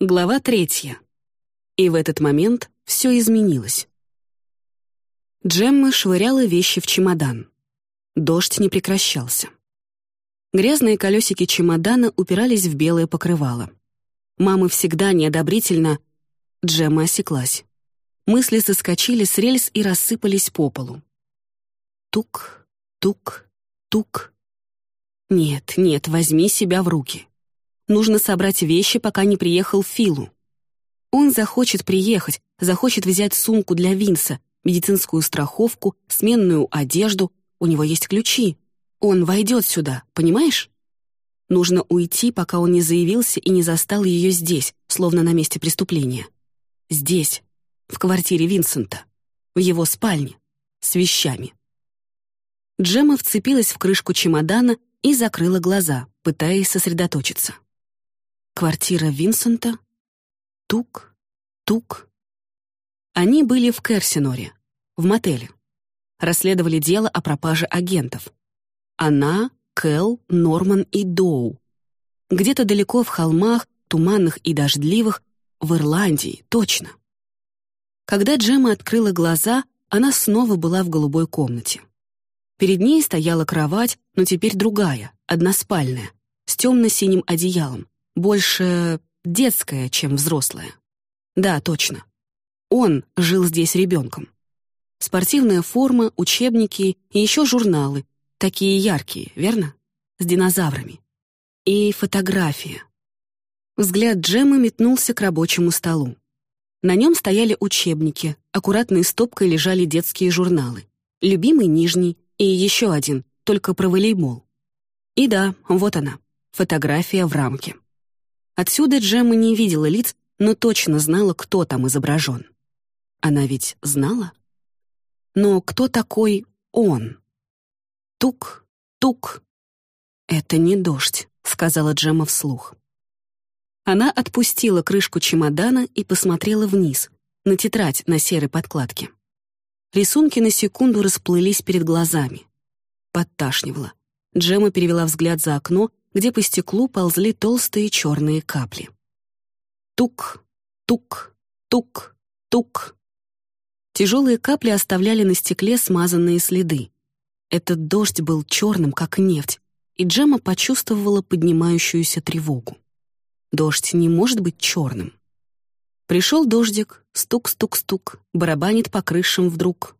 Глава третья. И в этот момент все изменилось. Джемма швыряла вещи в чемодан. Дождь не прекращался. Грязные колесики чемодана упирались в белое покрывало. Мама всегда неодобрительно... Джемма осеклась. Мысли соскочили с рельс и рассыпались по полу. Тук, тук, тук. Нет, нет, возьми себя в руки. Нужно собрать вещи, пока не приехал Филу. Он захочет приехать, захочет взять сумку для Винса, медицинскую страховку, сменную одежду. У него есть ключи. Он войдет сюда, понимаешь? Нужно уйти, пока он не заявился и не застал ее здесь, словно на месте преступления. Здесь, в квартире Винсента, в его спальне, с вещами. Джема вцепилась в крышку чемодана и закрыла глаза, пытаясь сосредоточиться. Квартира Винсента. Тук, тук. Они были в Керсиноре, в мотеле. Расследовали дело о пропаже агентов. Она, Кэл, Норман и Доу. Где-то далеко в холмах, туманных и дождливых, в Ирландии, точно. Когда Джема открыла глаза, она снова была в голубой комнате. Перед ней стояла кровать, но теперь другая, односпальная, с темно-синим одеялом, больше детская, чем взрослая. Да, точно. Он жил здесь ребенком. Спортивная форма, учебники и еще журналы. Такие яркие, верно? С динозаврами. И фотография. Взгляд Джеммы метнулся к рабочему столу. На нем стояли учебники, аккуратной стопкой лежали детские журналы. Любимый нижний и еще один, только про волейбол. И да, вот она, фотография в рамке. Отсюда Джемма не видела лиц, но точно знала, кто там изображен. Она ведь знала? Но кто такой он? Тук, тук. «Это не дождь», — сказала Джемма вслух. Она отпустила крышку чемодана и посмотрела вниз, на тетрадь на серой подкладке. Рисунки на секунду расплылись перед глазами. Подташнивала. Джемма перевела взгляд за окно где по стеклу ползли толстые черные капли. Тук, тук, тук, тук. Тяжелые капли оставляли на стекле смазанные следы. Этот дождь был черным, как нефть, и Джема почувствовала поднимающуюся тревогу. Дождь не может быть черным. Пришел дождик, стук-стук-стук, барабанит по крышам вдруг.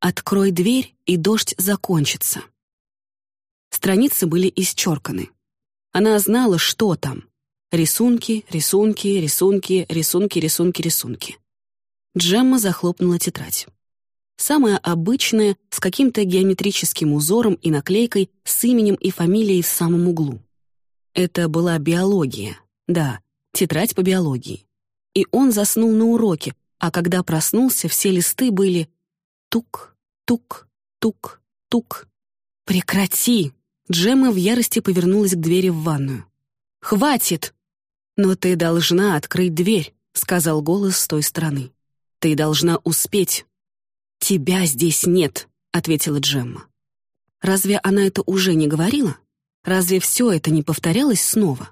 Открой дверь, и дождь закончится. Страницы были исчерканы. Она знала, что там. Рисунки, рисунки, рисунки, рисунки, рисунки, рисунки. Джемма захлопнула тетрадь. Самая обычная, с каким-то геометрическим узором и наклейкой с именем и фамилией в самом углу. Это была биология. Да, тетрадь по биологии. И он заснул на уроке, а когда проснулся, все листы были тук, тук, тук, тук. «Прекрати!» Джемма в ярости повернулась к двери в ванную. «Хватит!» «Но ты должна открыть дверь», — сказал голос с той стороны. «Ты должна успеть». «Тебя здесь нет», — ответила Джемма. Разве она это уже не говорила? Разве все это не повторялось снова?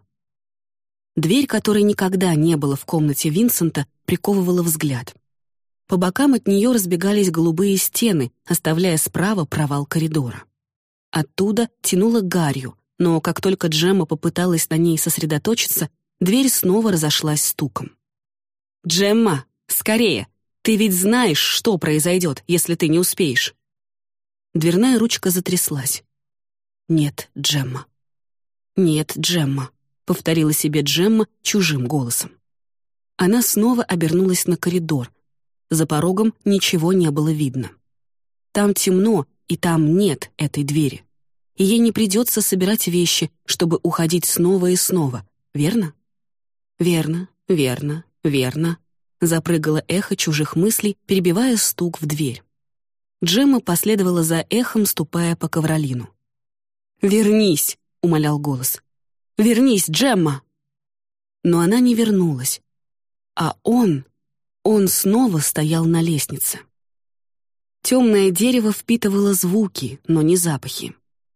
Дверь, которой никогда не было в комнате Винсента, приковывала взгляд. По бокам от нее разбегались голубые стены, оставляя справа провал коридора. Оттуда тянуло гарью, но как только Джемма попыталась на ней сосредоточиться, дверь снова разошлась стуком. «Джемма, скорее! Ты ведь знаешь, что произойдет, если ты не успеешь!» Дверная ручка затряслась. «Нет, Джемма». «Нет, Джемма», — повторила себе Джемма чужим голосом. Она снова обернулась на коридор. За порогом ничего не было видно. Там темно, и там нет этой двери. И ей не придется собирать вещи, чтобы уходить снова и снова, верно? Верно, верно, верно. Запрыгало эхо чужих мыслей, перебивая стук в дверь. Джемма последовала за эхом, ступая по ковролину. «Вернись!» — умолял голос. «Вернись, Джемма!» Но она не вернулась. А он, он снова стоял на лестнице. Темное дерево впитывало звуки, но не запахи.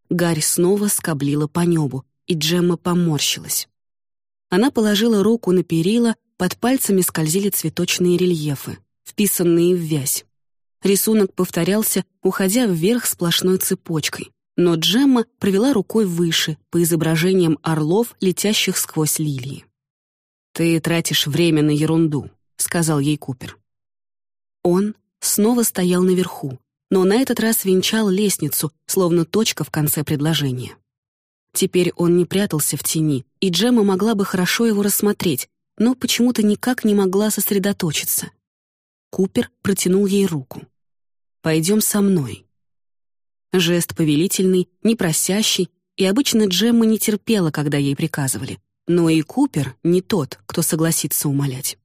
Гарь снова скоблила по небу, и Джемма поморщилась. Она положила руку на перила, под пальцами скользили цветочные рельефы, вписанные в вязь. Рисунок повторялся, уходя вверх сплошной цепочкой, но Джемма провела рукой выше, по изображениям орлов, летящих сквозь лилии. «Ты тратишь время на ерунду», — сказал ей Купер. Он снова стоял наверху, но на этот раз венчал лестницу, словно точка в конце предложения. Теперь он не прятался в тени, и Джемма могла бы хорошо его рассмотреть, но почему-то никак не могла сосредоточиться. Купер протянул ей руку. «Пойдем со мной». Жест повелительный, не просящий, и обычно Джемма не терпела, когда ей приказывали. Но и Купер не тот, кто согласится умолять.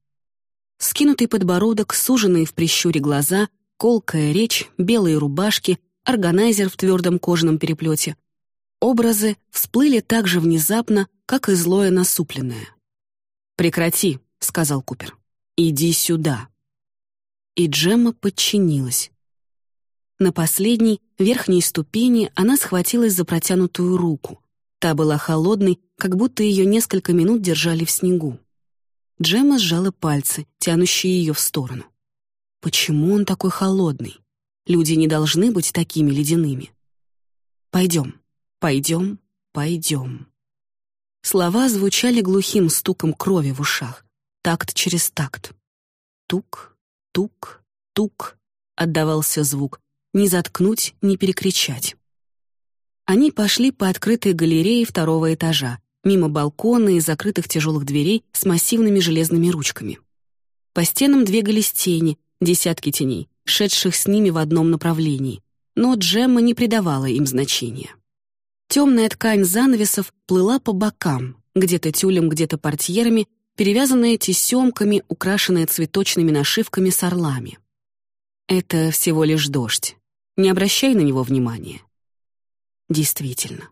Скинутый подбородок, суженные в прищуре глаза, колкая речь, белые рубашки, органайзер в твердом кожаном переплете. Образы всплыли так же внезапно, как и злое насупленное. «Прекрати», — сказал Купер. «Иди сюда». И Джемма подчинилась. На последней, верхней ступени она схватилась за протянутую руку. Та была холодной, как будто ее несколько минут держали в снегу. Джемма сжала пальцы, тянущие ее в сторону. Почему он такой холодный? Люди не должны быть такими ледяными. Пойдем. «Пойдем, пойдем». Слова звучали глухим стуком крови в ушах, такт через такт. Тук, тук, тук отдавался звук, не заткнуть, не перекричать. Они пошли по открытой галерее второго этажа, мимо балкона и закрытых тяжелых дверей с массивными железными ручками. По стенам двигались тени, десятки теней, шедших с ними в одном направлении, но Джемма не придавала им значения. Темная ткань занавесов плыла по бокам, где-то тюлем, где-то портьерами, перевязанная тесемками, украшенная цветочными нашивками с орлами. Это всего лишь дождь. Не обращай на него внимания. Действительно.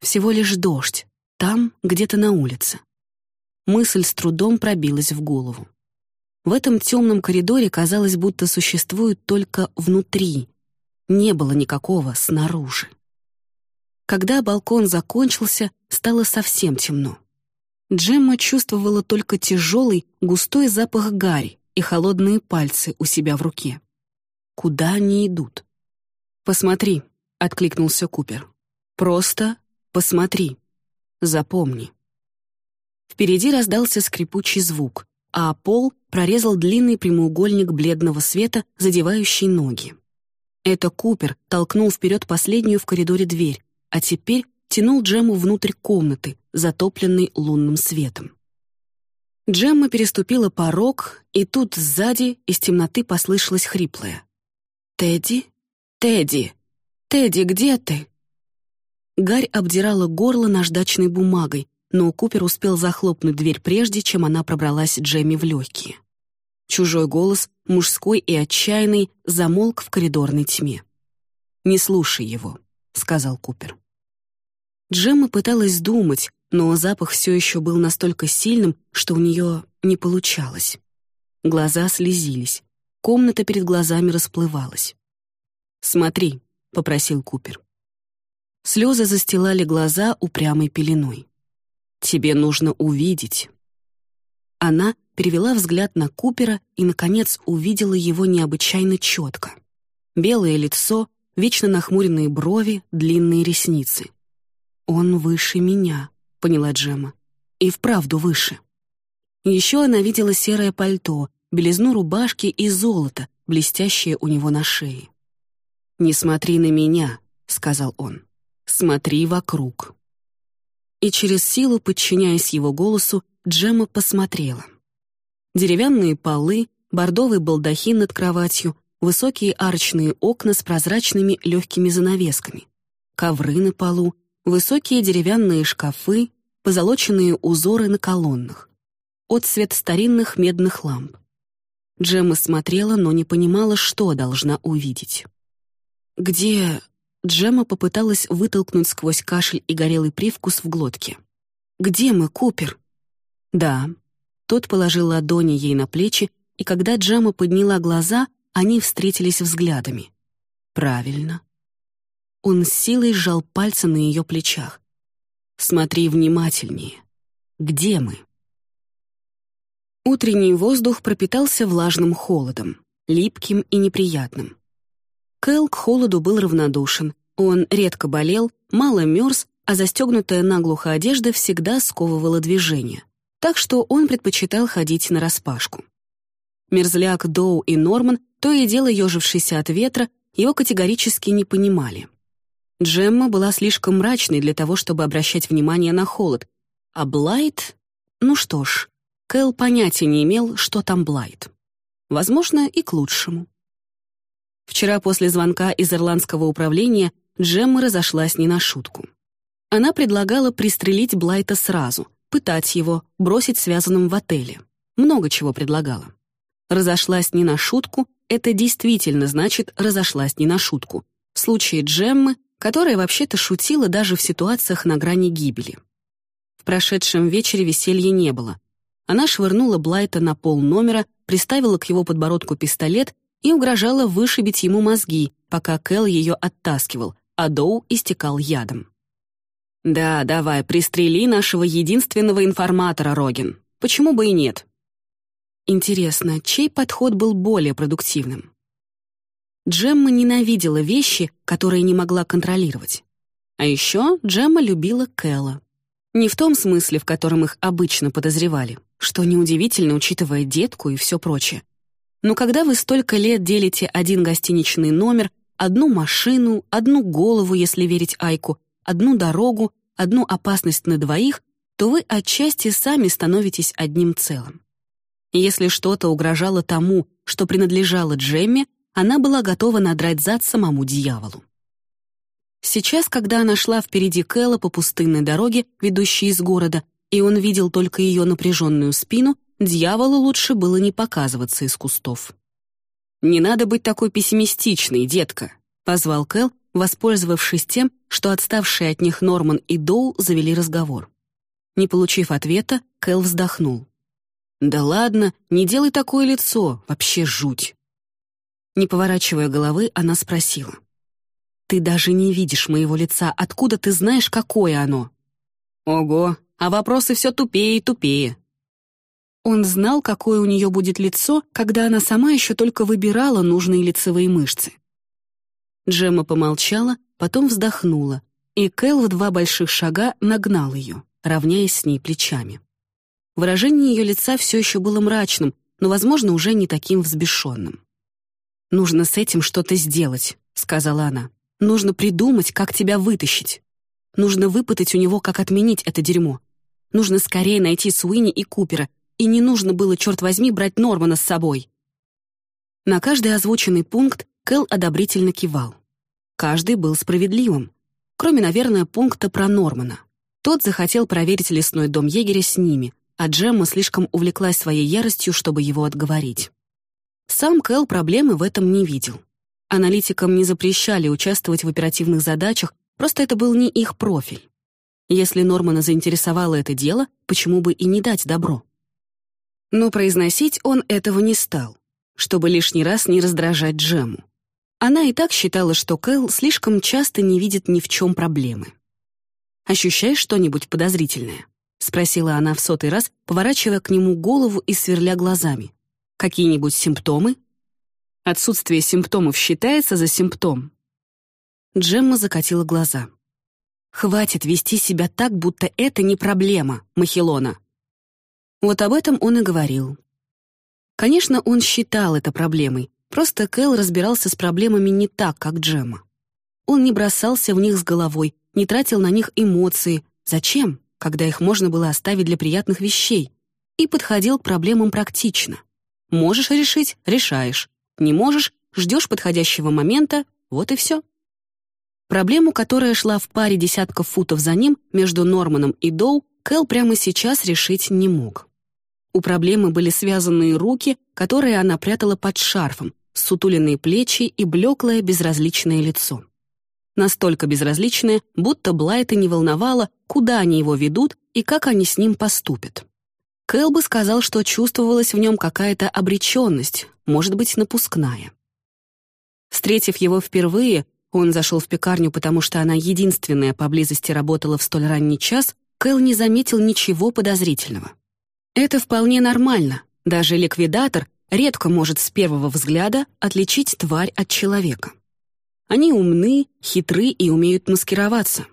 Всего лишь дождь. Там, где-то на улице. Мысль с трудом пробилась в голову. В этом темном коридоре казалось, будто существует только внутри. Не было никакого снаружи. Когда балкон закончился, стало совсем темно. Джемма чувствовала только тяжелый, густой запах гари и холодные пальцы у себя в руке. Куда они идут? «Посмотри», — откликнулся Купер. «Просто посмотри. Запомни». Впереди раздался скрипучий звук, а пол прорезал длинный прямоугольник бледного света, задевающий ноги. Это Купер толкнул вперед последнюю в коридоре дверь, а теперь тянул Джему внутрь комнаты, затопленной лунным светом. Джемма переступила порог, и тут сзади из темноты послышалось хриплое. «Тедди? Тедди! Тедди, где ты?» Гарь обдирала горло наждачной бумагой, но Купер успел захлопнуть дверь прежде, чем она пробралась Джемми в легкие. Чужой голос, мужской и отчаянный, замолк в коридорной тьме. «Не слушай его», — сказал Купер. Джемма пыталась думать, но запах все еще был настолько сильным, что у нее не получалось. Глаза слезились, комната перед глазами расплывалась. «Смотри», — попросил Купер. Слезы застилали глаза упрямой пеленой. «Тебе нужно увидеть». Она перевела взгляд на Купера и, наконец, увидела его необычайно четко. Белое лицо, вечно нахмуренные брови, длинные ресницы — «Он выше меня», — поняла Джема. «И вправду выше». Еще она видела серое пальто, белизну рубашки и золото, блестящее у него на шее. «Не смотри на меня», — сказал он. «Смотри вокруг». И через силу, подчиняясь его голосу, Джема посмотрела. Деревянные полы, бордовый балдахин над кроватью, высокие арочные окна с прозрачными легкими занавесками, ковры на полу, Высокие деревянные шкафы, позолоченные узоры на колоннах. Отцвет старинных медных ламп. Джемма смотрела, но не понимала, что должна увидеть. «Где...» Джемма попыталась вытолкнуть сквозь кашель и горелый привкус в глотке. «Где мы, Купер?» «Да». Тот положил ладони ей на плечи, и когда Джемма подняла глаза, они встретились взглядами. «Правильно. Он с силой сжал пальцы на ее плечах. «Смотри внимательнее. где мы. Утренний воздух пропитался влажным холодом, липким и неприятным. Кэл к холоду был равнодушен, он редко болел, мало мерз, а застегнутая наглухо одежда всегда сковывала движение, так что он предпочитал ходить нараспашку. Мерзляк Доу и Норман, то и дело ежившийся от ветра, его категорически не понимали. Джемма была слишком мрачной для того, чтобы обращать внимание на холод, а Блайт... Ну что ж, Кэл понятия не имел, что там Блайт. Возможно, и к лучшему. Вчера после звонка из ирландского управления Джемма разошлась не на шутку. Она предлагала пристрелить Блайта сразу, пытать его, бросить связанным в отеле. Много чего предлагала. Разошлась не на шутку — это действительно значит «разошлась не на шутку». В случае Джеммы, которая вообще-то шутила даже в ситуациях на грани гибели. В прошедшем вечере веселья не было. Она швырнула Блайта на пол номера, приставила к его подбородку пистолет и угрожала вышибить ему мозги, пока Кэл ее оттаскивал, а Доу истекал ядом. «Да, давай, пристрели нашего единственного информатора, Рогин. Почему бы и нет?» Интересно, чей подход был более продуктивным? Джемма ненавидела вещи, которые не могла контролировать. А еще Джемма любила Кэлла. Не в том смысле, в котором их обычно подозревали, что неудивительно, учитывая детку и все прочее. Но когда вы столько лет делите один гостиничный номер, одну машину, одну голову, если верить Айку, одну дорогу, одну опасность на двоих, то вы отчасти сами становитесь одним целым. Если что-то угрожало тому, что принадлежало Джемме, она была готова надрать зад самому дьяволу. Сейчас, когда она шла впереди Кэлла по пустынной дороге, ведущей из города, и он видел только ее напряженную спину, дьяволу лучше было не показываться из кустов. «Не надо быть такой пессимистичной, детка», — позвал Кэл, воспользовавшись тем, что отставшие от них Норман и Доу завели разговор. Не получив ответа, Кэл вздохнул. «Да ладно, не делай такое лицо, вообще жуть». Не поворачивая головы, она спросила. «Ты даже не видишь моего лица, откуда ты знаешь, какое оно?» «Ого, а вопросы все тупее и тупее». Он знал, какое у нее будет лицо, когда она сама еще только выбирала нужные лицевые мышцы. Джемма помолчала, потом вздохнула, и Кэл в два больших шага нагнал ее, равняясь с ней плечами. Выражение ее лица все еще было мрачным, но, возможно, уже не таким взбешенным. «Нужно с этим что-то сделать», — сказала она. «Нужно придумать, как тебя вытащить. Нужно выпытать у него, как отменить это дерьмо. Нужно скорее найти Суини и Купера, и не нужно было, черт возьми, брать Нормана с собой». На каждый озвученный пункт Кэл одобрительно кивал. Каждый был справедливым, кроме, наверное, пункта про Нормана. Тот захотел проверить лесной дом егеря с ними, а Джемма слишком увлеклась своей яростью, чтобы его отговорить. Сам Кэл проблемы в этом не видел. Аналитикам не запрещали участвовать в оперативных задачах, просто это был не их профиль. Если Нормана заинтересовало это дело, почему бы и не дать добро? Но произносить он этого не стал, чтобы лишний раз не раздражать Джему. Она и так считала, что Кэл слишком часто не видит ни в чем проблемы. «Ощущаешь что-нибудь подозрительное?» — спросила она в сотый раз, поворачивая к нему голову и сверля глазами. Какие-нибудь симптомы? Отсутствие симптомов считается за симптом. Джемма закатила глаза. «Хватит вести себя так, будто это не проблема, Махилона». Вот об этом он и говорил. Конечно, он считал это проблемой, просто Кэл разбирался с проблемами не так, как Джемма. Он не бросался в них с головой, не тратил на них эмоции. Зачем, когда их можно было оставить для приятных вещей? И подходил к проблемам практично — Можешь решить — решаешь. Не можешь — ждешь подходящего момента, вот и все. Проблему, которая шла в паре десятков футов за ним, между Норманом и Доу, Кэл прямо сейчас решить не мог. У проблемы были связанные руки, которые она прятала под шарфом, сутуленные плечи и блеклое безразличное лицо. Настолько безразличное, будто Блайта не волновало, куда они его ведут и как они с ним поступят. Кэл бы сказал, что чувствовалась в нем какая-то обреченность, может быть, напускная. Встретив его впервые, он зашел в пекарню, потому что она единственная поблизости работала в столь ранний час, Кэл не заметил ничего подозрительного. Это вполне нормально. Даже ликвидатор редко может с первого взгляда отличить тварь от человека. Они умны, хитры и умеют маскироваться.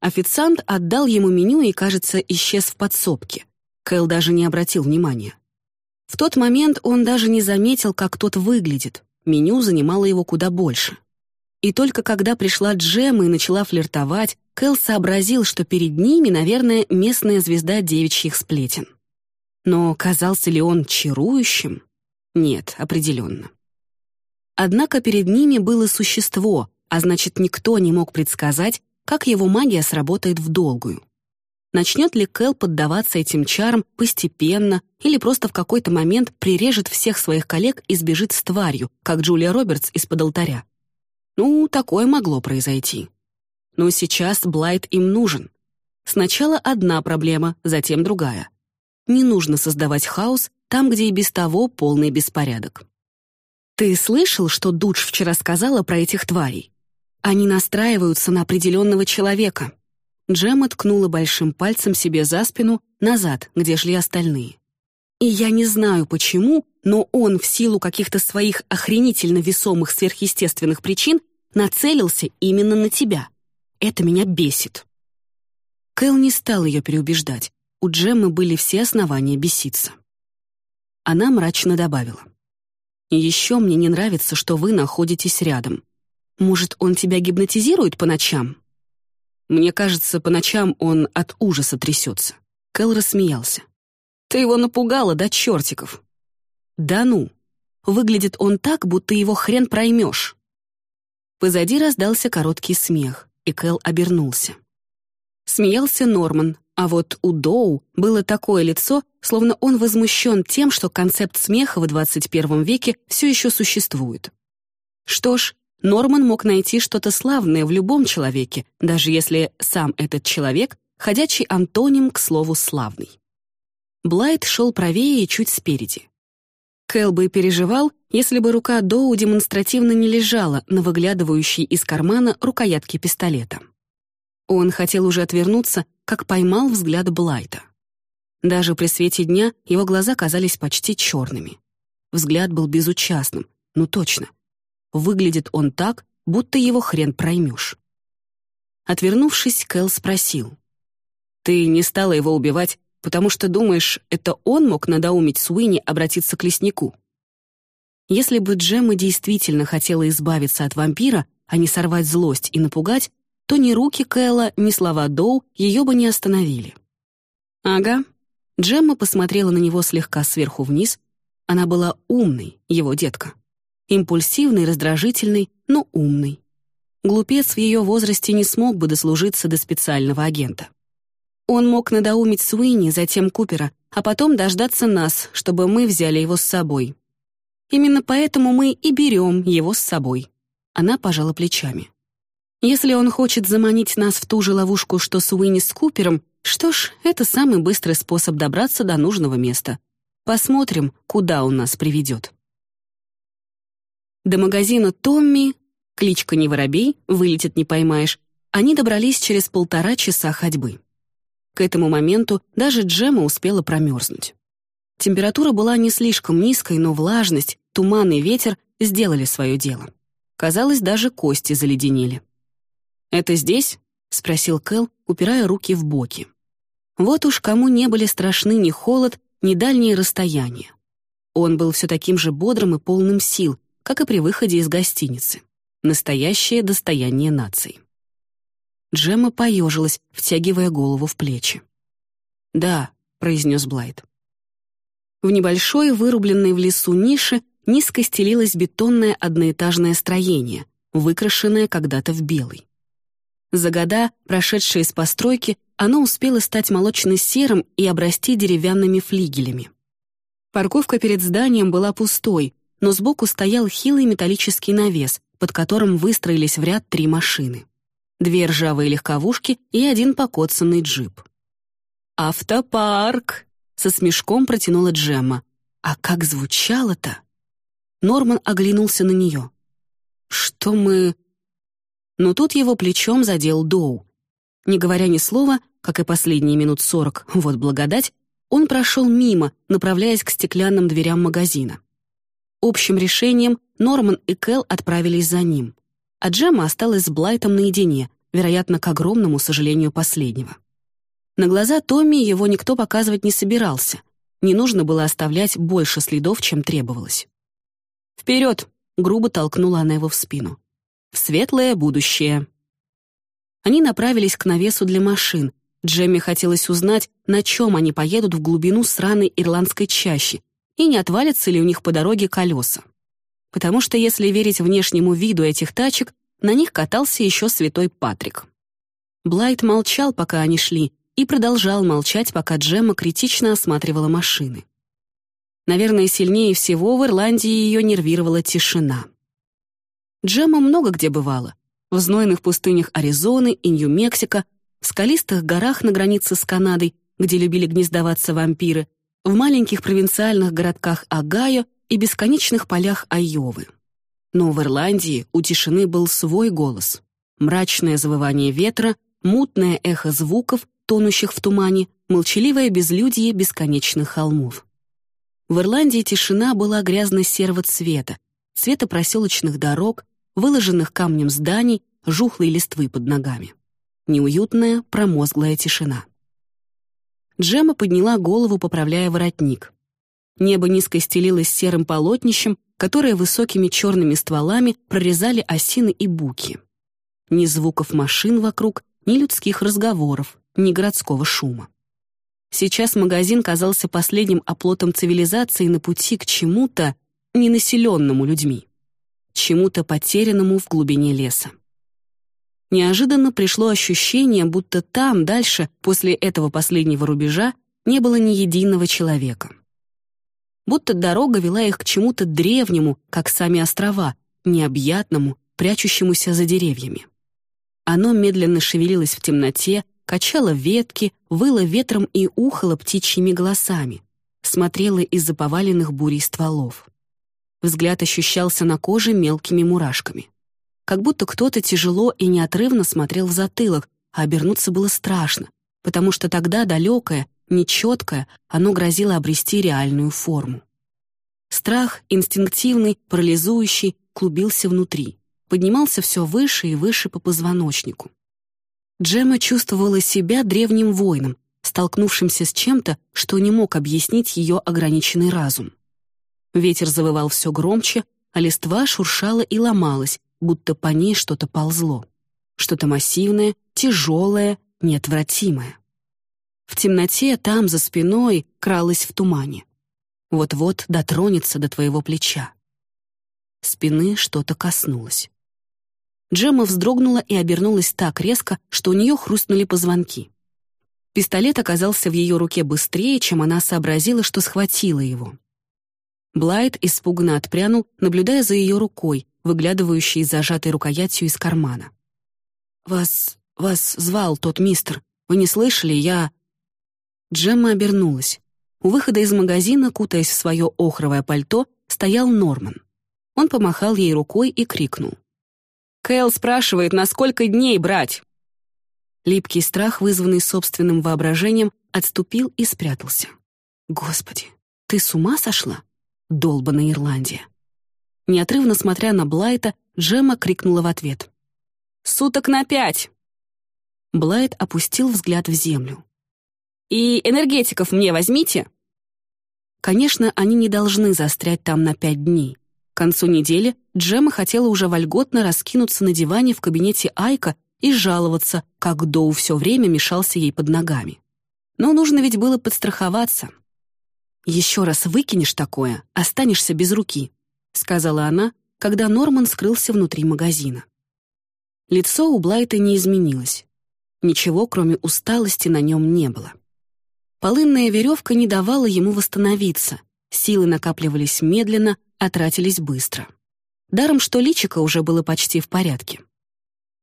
Официант отдал ему меню и, кажется, исчез в подсобке. Кэл даже не обратил внимания. В тот момент он даже не заметил, как тот выглядит. Меню занимало его куда больше. И только когда пришла Джема и начала флиртовать, Кэл сообразил, что перед ними, наверное, местная звезда девичьих сплетен. Но казался ли он чарующим? Нет, определенно. Однако перед ними было существо, а значит, никто не мог предсказать, как его магия сработает в долгую. Начнет ли Кэл поддаваться этим чарам постепенно или просто в какой-то момент прирежет всех своих коллег и сбежит с тварью, как Джулия Робертс из-под алтаря? Ну, такое могло произойти. Но сейчас Блайт им нужен. Сначала одна проблема, затем другая. Не нужно создавать хаос там, где и без того полный беспорядок. «Ты слышал, что Дудж вчера сказала про этих тварей? Они настраиваются на определенного человека». Джема ткнула большим пальцем себе за спину, назад, где шли остальные. «И я не знаю, почему, но он в силу каких-то своих охренительно весомых сверхъестественных причин нацелился именно на тебя. Это меня бесит». Кэл не стал ее переубеждать. У Джеммы были все основания беситься. Она мрачно добавила. «Еще мне не нравится, что вы находитесь рядом. Может, он тебя гипнотизирует по ночам?» «Мне кажется, по ночам он от ужаса трясется». Кэл рассмеялся. «Ты его напугала до чертиков. «Да ну! Выглядит он так, будто его хрен проймешь!» Позади раздался короткий смех, и Кэл обернулся. Смеялся Норман, а вот у Доу было такое лицо, словно он возмущен тем, что концепт смеха в 21 веке все еще существует. Что ж, Норман мог найти что-то славное в любом человеке, даже если сам этот человек — ходячий антоним к слову «славный». Блайт шел правее и чуть спереди. Кэл бы переживал, если бы рука Доу демонстративно не лежала на выглядывающей из кармана рукоятке пистолета. Он хотел уже отвернуться, как поймал взгляд Блайта. Даже при свете дня его глаза казались почти черными. Взгляд был безучастным, ну точно. Выглядит он так, будто его хрен проймешь. Отвернувшись, Кэл спросил. «Ты не стала его убивать, потому что думаешь, это он мог надоумить Суини обратиться к леснику. Если бы Джемма действительно хотела избавиться от вампира, а не сорвать злость и напугать, то ни руки Кэлла, ни слова Доу ее бы не остановили. «Ага». Джемма посмотрела на него слегка сверху вниз. Она была умной, его детка. Импульсивной, раздражительной, но умной. Глупец в ее возрасте не смог бы дослужиться до специального агента. Он мог надоумить Суини, затем Купера, а потом дождаться нас, чтобы мы взяли его с собой. Именно поэтому мы и берем его с собой. Она пожала плечами. Если он хочет заманить нас в ту же ловушку, что Суини с Купером, что ж, это самый быстрый способ добраться до нужного места. Посмотрим, куда он нас приведет. До магазина Томми, кличка не воробей, вылетит не поймаешь, они добрались через полтора часа ходьбы. К этому моменту даже Джема успела промерзнуть. Температура была не слишком низкой, но влажность, туман и ветер сделали свое дело. Казалось, даже кости заледенели. «Это здесь?» — спросил Кэл, упирая руки в боки. Вот уж кому не были страшны ни холод, ни дальние расстояния. Он был все таким же бодрым и полным сил, как и при выходе из гостиницы. Настоящее достояние нации. Джемма поежилась, втягивая голову в плечи. «Да», — произнес Блайт. В небольшой, вырубленной в лесу нише низко стелилось бетонное одноэтажное строение, выкрашенное когда-то в белый. За года, прошедшие с постройки, оно успело стать молочно-серым и обрасти деревянными флигелями. Парковка перед зданием была пустой, но сбоку стоял хилый металлический навес, под которым выстроились в ряд три машины две ржавые легковушки и один покоцанный джип. «Автопарк!» — со смешком протянула Джемма. «А как звучало-то?» Норман оглянулся на нее. «Что мы...» Но тут его плечом задел Доу. Не говоря ни слова, как и последние минут сорок, вот благодать, он прошел мимо, направляясь к стеклянным дверям магазина. Общим решением Норман и Кэл отправились за ним, а Джемма осталась с Блайтом наедине, вероятно, к огромному сожалению последнего. На глаза Томми его никто показывать не собирался. Не нужно было оставлять больше следов, чем требовалось. «Вперед!» — грубо толкнула она его в спину. «В светлое будущее!» Они направились к навесу для машин. Джемми хотелось узнать, на чем они поедут в глубину сраной ирландской чащи, и не отвалятся ли у них по дороге колеса. Потому что, если верить внешнему виду этих тачек, на них катался еще святой Патрик. Блайт молчал, пока они шли, и продолжал молчать, пока Джемма критично осматривала машины. Наверное, сильнее всего в Ирландии ее нервировала тишина. Джемма много где бывала. В знойных пустынях Аризоны и Нью-Мексико, в скалистых горах на границе с Канадой, где любили гнездоваться вампиры, в маленьких провинциальных городках Огайо и бесконечных полях Айовы. Но в Ирландии у тишины был свой голос. Мрачное завывание ветра, мутное эхо звуков, тонущих в тумане, молчаливое безлюдье бесконечных холмов. В Ирландии тишина была грязно-серого цвета, цвета проселочных дорог, выложенных камнем зданий, жухлой листвы под ногами. Неуютная, промозглая тишина. Джема подняла голову, поправляя воротник. Небо низко стелилось серым полотнищем, которое высокими черными стволами прорезали осины и буки. Ни звуков машин вокруг, ни людских разговоров, ни городского шума. Сейчас магазин казался последним оплотом цивилизации на пути к чему-то, ненаселенному людьми, чему-то потерянному в глубине леса. Неожиданно пришло ощущение, будто там, дальше, после этого последнего рубежа, не было ни единого человека. Будто дорога вела их к чему-то древнему, как сами острова, необъятному, прячущемуся за деревьями. Оно медленно шевелилось в темноте, качало ветки, выло ветром и ухало птичьими голосами, смотрело из-за поваленных бурей стволов. Взгляд ощущался на коже мелкими мурашками как будто кто-то тяжело и неотрывно смотрел в затылок, а обернуться было страшно, потому что тогда далекое, нечеткое, оно грозило обрести реальную форму. Страх, инстинктивный, парализующий, клубился внутри, поднимался все выше и выше по позвоночнику. Джема чувствовала себя древним воином, столкнувшимся с чем-то, что не мог объяснить ее ограниченный разум. Ветер завывал все громче, а листва шуршала и ломалась, будто по ней что-то ползло. Что-то массивное, тяжелое, неотвратимое. В темноте там, за спиной, кралось в тумане. Вот-вот дотронется до твоего плеча. Спины что-то коснулось. Джемма вздрогнула и обернулась так резко, что у нее хрустнули позвонки. Пистолет оказался в ее руке быстрее, чем она сообразила, что схватила его. Блайт испуганно отпрянул, наблюдая за ее рукой, выглядывающий с зажатой рукоятью из кармана. «Вас... вас звал тот мистер. Вы не слышали? Я...» Джемма обернулась. У выхода из магазина, кутаясь в свое охровое пальто, стоял Норман. Он помахал ей рукой и крикнул. «Кэл спрашивает, на сколько дней брать?» Липкий страх, вызванный собственным воображением, отступил и спрятался. «Господи, ты с ума сошла? Долбаная Ирландия!» Неотрывно смотря на Блайта, Джемма крикнула в ответ. «Суток на пять!» Блайт опустил взгляд в землю. «И энергетиков мне возьмите!» Конечно, они не должны застрять там на пять дней. К концу недели Джемма хотела уже вольготно раскинуться на диване в кабинете Айка и жаловаться, как Доу все время мешался ей под ногами. Но нужно ведь было подстраховаться. «Еще раз выкинешь такое, останешься без руки», — сказала она, когда Норман скрылся внутри магазина. Лицо у Блайта не изменилось. Ничего, кроме усталости, на нем не было. Полынная веревка не давала ему восстановиться, силы накапливались медленно, а тратились быстро. Даром, что личико уже было почти в порядке.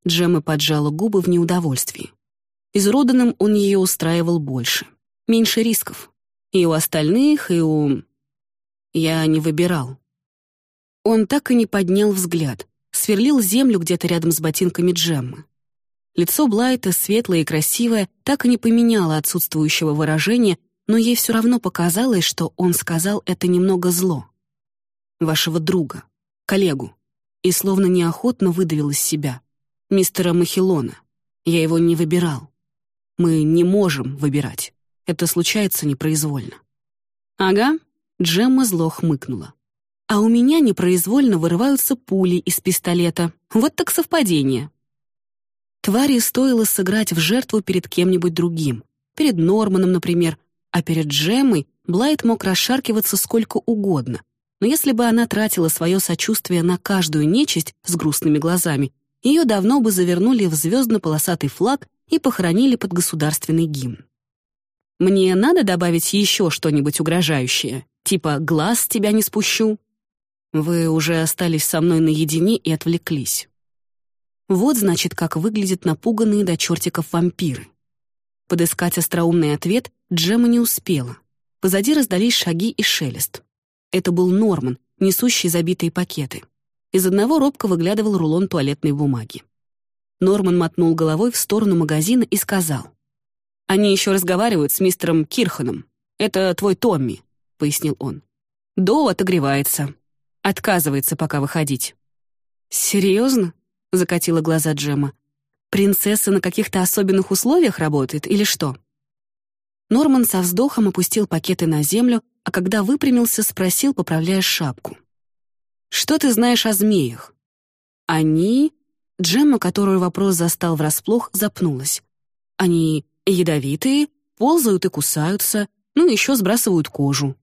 Джемма поджала губы в неудовольствии. Изроданным он ее устраивал больше. Меньше рисков. И у остальных, и у... Я не выбирал. Он так и не поднял взгляд, сверлил землю где-то рядом с ботинками Джеммы. Лицо Блайта, светлое и красивое, так и не поменяло отсутствующего выражения, но ей все равно показалось, что он сказал это немного зло. «Вашего друга, коллегу», и словно неохотно выдавил из себя. «Мистера Махилона. Я его не выбирал. Мы не можем выбирать. Это случается непроизвольно». «Ага», — Джемма зло хмыкнула. «А у меня непроизвольно вырываются пули из пистолета. Вот так совпадение». Твари стоило сыграть в жертву перед кем-нибудь другим. Перед Норманом, например. А перед Джеммой Блайт мог расшаркиваться сколько угодно. Но если бы она тратила свое сочувствие на каждую нечисть с грустными глазами, ее давно бы завернули в звездно-полосатый флаг и похоронили под государственный гимн. Мне надо добавить еще что-нибудь угрожающее, типа «глаз тебя не спущу». Вы уже остались со мной наедине и отвлеклись. Вот, значит, как выглядят напуганные до чертиков вампиры. Подыскать остроумный ответ Джема не успела. Позади раздались шаги и шелест. Это был Норман, несущий забитые пакеты. Из одного робко выглядывал рулон туалетной бумаги. Норман мотнул головой в сторону магазина и сказал. «Они еще разговаривают с мистером Кирханом. Это твой Томми», — пояснил он. «Доу отогревается. Отказывается пока выходить». «Серьезно?» закатила глаза Джема. «Принцесса на каких-то особенных условиях работает или что?» Норман со вздохом опустил пакеты на землю, а когда выпрямился, спросил, поправляя шапку. «Что ты знаешь о змеях?» «Они...» Джемма, которую вопрос застал врасплох, запнулась. «Они ядовитые, ползают и кусаются, ну еще сбрасывают кожу».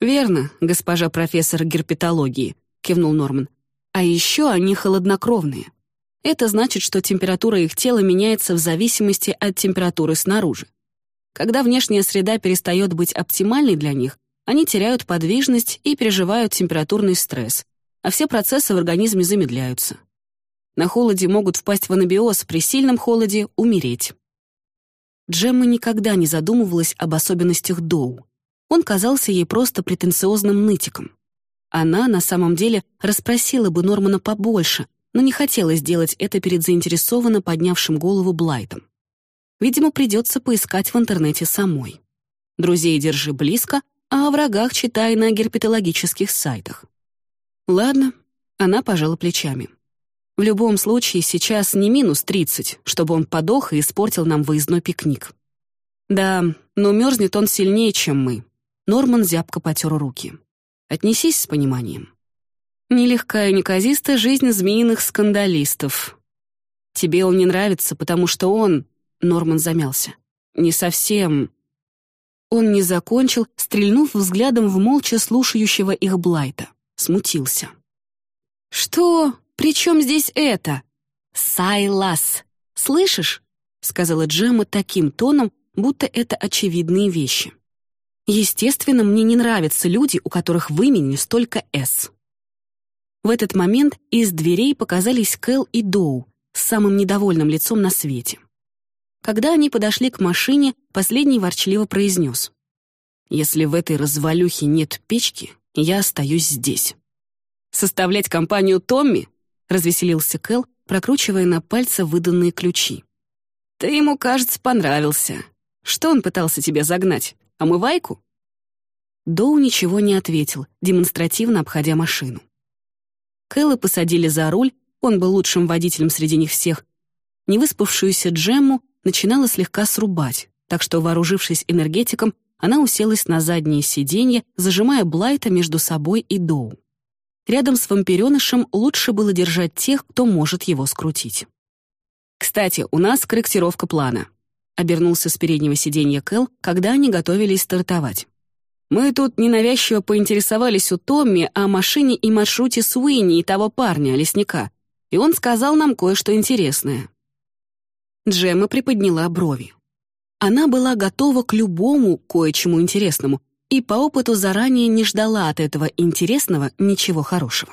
«Верно, госпожа профессор герпетологии», — кивнул Норман. А еще они холоднокровные. Это значит, что температура их тела меняется в зависимости от температуры снаружи. Когда внешняя среда перестает быть оптимальной для них, они теряют подвижность и переживают температурный стресс, а все процессы в организме замедляются. На холоде могут впасть в анабиоз, при сильном холоде — умереть. Джемма никогда не задумывалась об особенностях Доу. Он казался ей просто претенциозным нытиком. Она, на самом деле, расспросила бы Нормана побольше, но не хотела сделать это перед заинтересованно поднявшим голову Блайтом. Видимо, придется поискать в интернете самой. Друзей держи близко, а о врагах читай на герпетологических сайтах. Ладно, она пожала плечами. В любом случае, сейчас не минус 30, чтобы он подох и испортил нам выездной пикник. Да, но мерзнет он сильнее, чем мы. Норман зябко потер руки. Отнесись с пониманием. Нелегка и неказиста жизнь змеиных скандалистов. Тебе он не нравится, потому что он... Норман замялся. Не совсем... Он не закончил, стрельнув взглядом в молча слушающего их Блайта. Смутился. «Что? При чем здесь это?» «Сайлас! Слышишь?» — сказала Джема таким тоном, будто это очевидные вещи. Естественно, мне не нравятся люди, у которых в имени столько «С». В этот момент из дверей показались Кэл и Доу с самым недовольным лицом на свете. Когда они подошли к машине, последний ворчливо произнес. «Если в этой развалюхе нет печки, я остаюсь здесь». «Составлять компанию Томми?» — развеселился Кэл, прокручивая на пальце выданные ключи. «Ты ему, кажется, понравился. Что он пытался тебя загнать? Омывайку?» Доу ничего не ответил, демонстративно обходя машину. Кэлла посадили за руль, он был лучшим водителем среди них всех. Невыспавшуюся Джемму начинала слегка срубать, так что, вооружившись энергетиком, она уселась на заднее сиденье, зажимая Блайта между собой и Доу. Рядом с вампиренышем лучше было держать тех, кто может его скрутить. «Кстати, у нас корректировка плана», обернулся с переднего сиденья Кэл, когда они готовились стартовать. «Мы тут ненавязчиво поинтересовались у Томми о машине и маршруте Суини и того парня, лесника, и он сказал нам кое-что интересное». Джемма приподняла брови. Она была готова к любому кое-чему интересному и по опыту заранее не ждала от этого интересного ничего хорошего.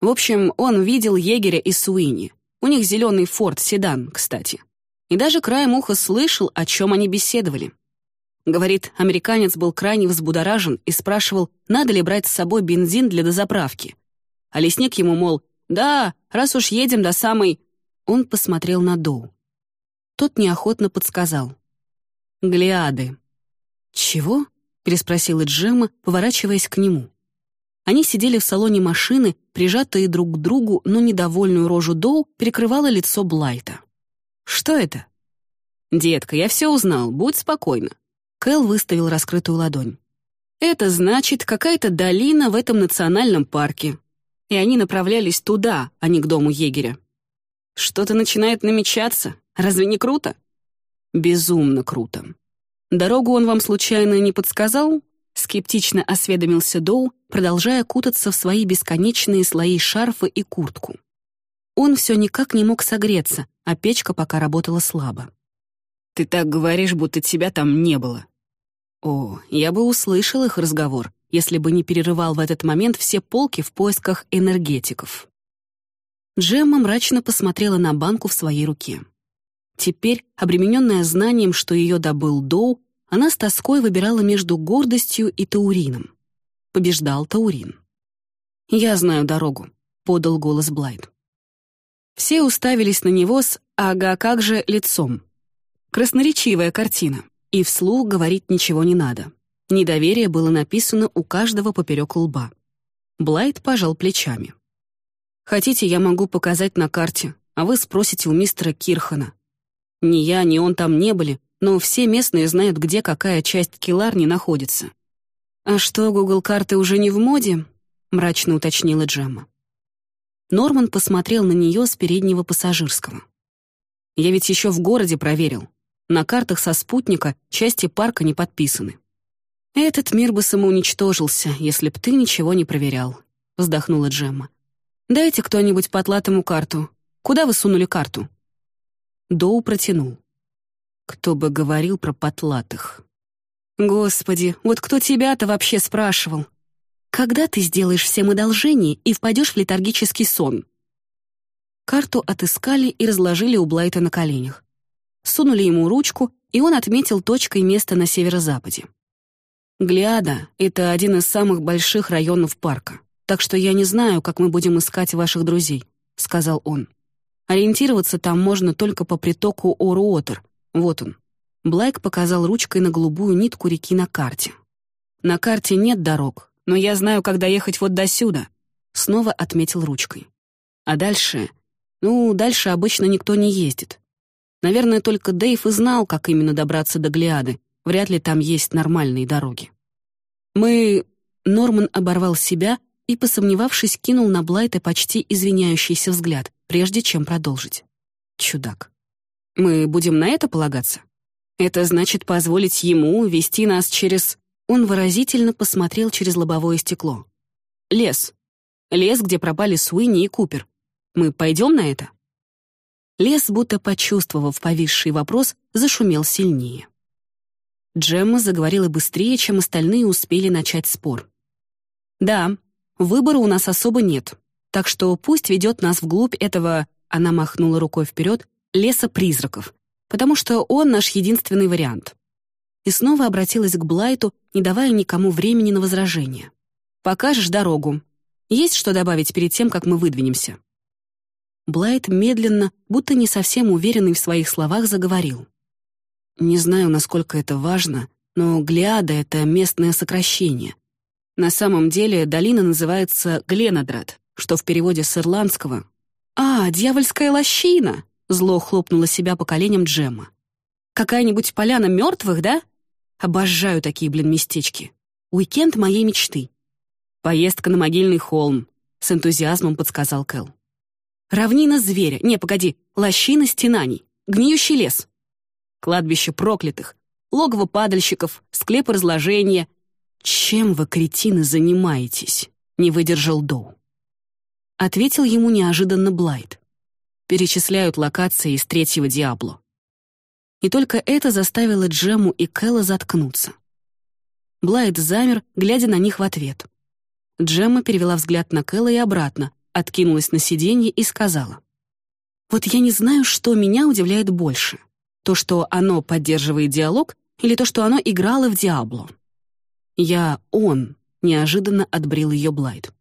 В общем, он видел егеря из Суини. У них зеленый форт-седан, кстати и даже краем уха слышал, о чем они беседовали. Говорит, американец был крайне взбудоражен и спрашивал, надо ли брать с собой бензин для дозаправки. А лесник ему, мол, «Да, раз уж едем до самой...» он посмотрел на Доу. Тот неохотно подсказал. «Глиады». «Чего?» — переспросила Джемма, поворачиваясь к нему. Они сидели в салоне машины, прижатые друг к другу, но недовольную рожу Доу перекрывало лицо Блайта. «Что это?» «Детка, я все узнал, будь спокойна». Кэл выставил раскрытую ладонь. «Это значит, какая-то долина в этом национальном парке. И они направлялись туда, а не к дому егеря. Что-то начинает намечаться. Разве не круто?» «Безумно круто. Дорогу он вам случайно не подсказал?» Скептично осведомился Доу, продолжая кутаться в свои бесконечные слои шарфа и куртку. Он все никак не мог согреться, а печка пока работала слабо. «Ты так говоришь, будто тебя там не было». О, я бы услышал их разговор, если бы не перерывал в этот момент все полки в поисках энергетиков. Джемма мрачно посмотрела на банку в своей руке. Теперь, обремененная знанием, что ее добыл Доу, она с тоской выбирала между гордостью и Таурином. Побеждал Таурин. «Я знаю дорогу», — подал голос Блайт. Все уставились на него с «ага, как же» лицом. Красноречивая картина, и вслух говорить ничего не надо. Недоверие было написано у каждого поперек лба. Блайт пожал плечами. «Хотите, я могу показать на карте, а вы спросите у мистера Кирхана. Ни я, ни он там не были, но все местные знают, где какая часть Киларни находится». «А что, Google карты уже не в моде?» — мрачно уточнила Джемма. Норман посмотрел на нее с переднего пассажирского. «Я ведь еще в городе проверил. На картах со спутника части парка не подписаны». «Этот мир бы самоуничтожился, если б ты ничего не проверял», — вздохнула Джемма. «Дайте кто-нибудь потлатому карту. Куда вы сунули карту?» Доу протянул. «Кто бы говорил про потлатых?» «Господи, вот кто тебя-то вообще спрашивал?» Когда ты сделаешь всем одолжение и впадешь в летаргический сон?» Карту отыскали и разложили у Блайта на коленях. Сунули ему ручку, и он отметил точкой место на северо-западе. «Глиада — это один из самых больших районов парка, так что я не знаю, как мы будем искать ваших друзей», — сказал он. «Ориентироваться там можно только по притоку Оруотер. Вот он». Блайк показал ручкой на голубую нитку реки на карте. «На карте нет дорог, но я знаю, как доехать вот до сюда», — снова отметил ручкой. «А дальше? Ну, дальше обычно никто не ездит. Наверное, только Дэйв и знал, как именно добраться до Глиады. Вряд ли там есть нормальные дороги. Мы...» Норман оборвал себя и, посомневавшись, кинул на Блайта почти извиняющийся взгляд, прежде чем продолжить. Чудак. «Мы будем на это полагаться? Это значит позволить ему вести нас через...» Он выразительно посмотрел через лобовое стекло. «Лес. Лес, где пропали Суини и Купер. Мы пойдем на это?» Лес, будто почувствовав повисший вопрос, зашумел сильнее. Джемма заговорила быстрее, чем остальные успели начать спор. «Да, выбора у нас особо нет, так что пусть ведет нас вглубь этого...» Она махнула рукой вперед, леса призраков, потому что он наш единственный вариант и снова обратилась к Блайту, не давая никому времени на возражение. «Покажешь дорогу. Есть что добавить перед тем, как мы выдвинемся?» Блайт медленно, будто не совсем уверенный в своих словах, заговорил. «Не знаю, насколько это важно, но Глиада — это местное сокращение. На самом деле долина называется Гленадрат, что в переводе с ирландского «А, дьявольская лощина!» — зло хлопнула себя по коленям Джемма. «Какая-нибудь поляна мертвых, да? Обожаю такие, блин, местечки. Уикенд моей мечты. Поездка на могильный холм, с энтузиазмом подсказал Кэл. Равнина зверя. Не, погоди, лощина стенаний. Гниющий лес. Кладбище проклятых. Логово падальщиков, склеп разложения. Чем вы, кретины, занимаетесь? Не выдержал Доу. Ответил ему неожиданно Блайт. Перечисляют локации из третьего Диабло и только это заставило Джему и Кэлла заткнуться. Блайт замер, глядя на них в ответ. Джемма перевела взгляд на Кэлла и обратно, откинулась на сиденье и сказала. «Вот я не знаю, что меня удивляет больше. То, что оно поддерживает диалог, или то, что оно играло в Диабло. Я он, неожиданно отбрил ее Блайт.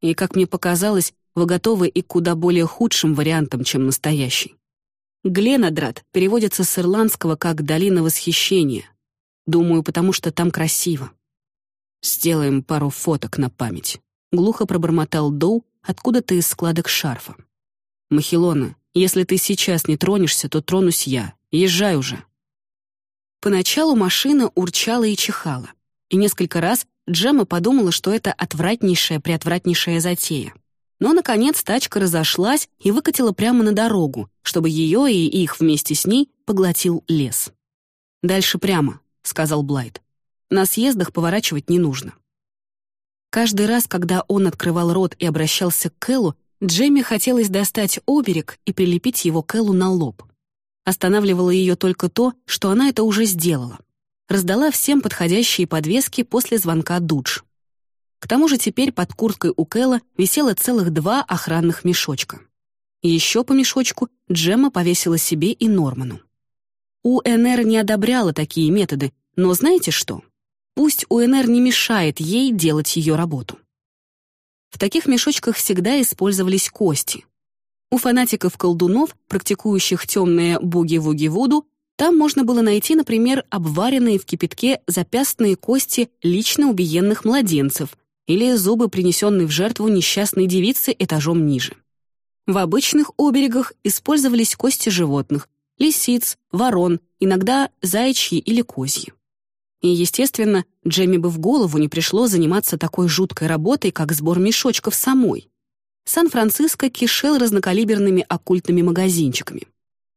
И, как мне показалось, вы готовы и куда более худшим вариантам, чем настоящий. Гленадрат переводится с ирландского как «долина восхищения». Думаю, потому что там красиво. Сделаем пару фоток на память. Глухо пробормотал Доу откуда-то из складок шарфа. Махилона, если ты сейчас не тронешься, то тронусь я. Езжай уже. Поначалу машина урчала и чихала. И несколько раз Джема подумала, что это отвратнейшая-приотвратнейшая затея. Но, наконец, тачка разошлась и выкатила прямо на дорогу, чтобы ее и их вместе с ней поглотил лес. «Дальше прямо», — сказал Блайт. «На съездах поворачивать не нужно». Каждый раз, когда он открывал рот и обращался к Кэллу, Джемми хотелось достать оберег и прилепить его Кэллу на лоб. Останавливало ее только то, что она это уже сделала. Раздала всем подходящие подвески после звонка Дудж. К тому же теперь под курткой у Кэлла висело целых два охранных мешочка. Еще по мешочку Джемма повесила себе и Норману. УНР не одобряла такие методы, но знаете что? Пусть УНР не мешает ей делать ее работу. В таких мешочках всегда использовались кости. У фанатиков-колдунов, практикующих темные буги-вуги-вуду, там можно было найти, например, обваренные в кипятке запястные кости лично убиенных младенцев, или зубы, принесенные в жертву несчастной девицы этажом ниже. В обычных оберегах использовались кости животных — лисиц, ворон, иногда заячьи или козьи. И, естественно, Джемми бы в голову не пришло заниматься такой жуткой работой, как сбор мешочков самой. Сан-Франциско кишел разнокалиберными оккультными магазинчиками.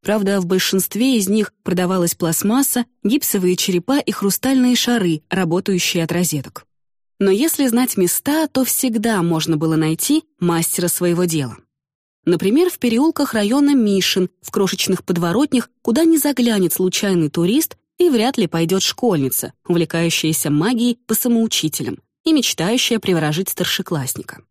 Правда, в большинстве из них продавалась пластмасса, гипсовые черепа и хрустальные шары, работающие от розеток. Но если знать места, то всегда можно было найти мастера своего дела. Например, в переулках района Мишин, в крошечных подворотнях, куда не заглянет случайный турист и вряд ли пойдет школьница, увлекающаяся магией по самоучителям и мечтающая приворожить старшеклассника.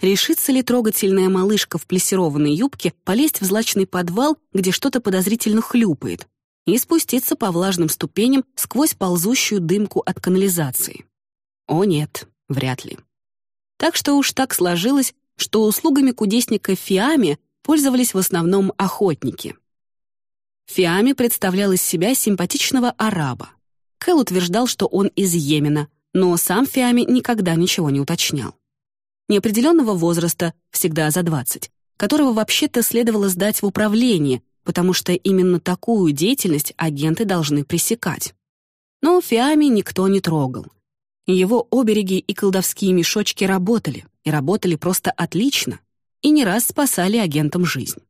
Решится ли трогательная малышка в плессированной юбке полезть в злачный подвал, где что-то подозрительно хлюпает, и спуститься по влажным ступеням сквозь ползущую дымку от канализации? О нет, вряд ли. Так что уж так сложилось, что услугами кудесника Фиами пользовались в основном охотники. Фиами представлял из себя симпатичного араба. Кэл утверждал, что он из Йемена, но сам Фиами никогда ничего не уточнял. Неопределенного возраста, всегда за 20, которого вообще-то следовало сдать в управление, потому что именно такую деятельность агенты должны пресекать. Но Фиами никто не трогал. Его обереги и колдовские мешочки работали, и работали просто отлично, и не раз спасали агентам жизнь.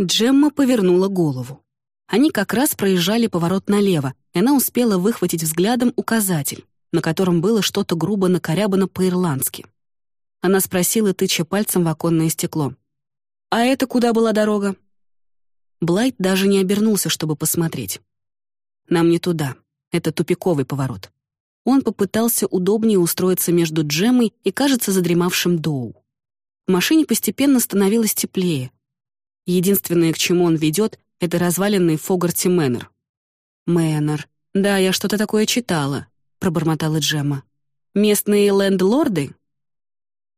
Джемма повернула голову. Они как раз проезжали поворот налево, и она успела выхватить взглядом указатель, на котором было что-то грубо накорябано по-ирландски. Она спросила, тыча пальцем в оконное стекло. «А это куда была дорога?» Блайт даже не обернулся, чтобы посмотреть. «Нам не туда. Это тупиковый поворот. Он попытался удобнее устроиться между Джемой и, кажется, задремавшим Доу. В машине постепенно становилось теплее. Единственное, к чему он ведет, это разваленный Фогарти Мэннер. «Мэннер. Да, я что-то такое читала», — пробормотала Джема. «Местные лендлорды?»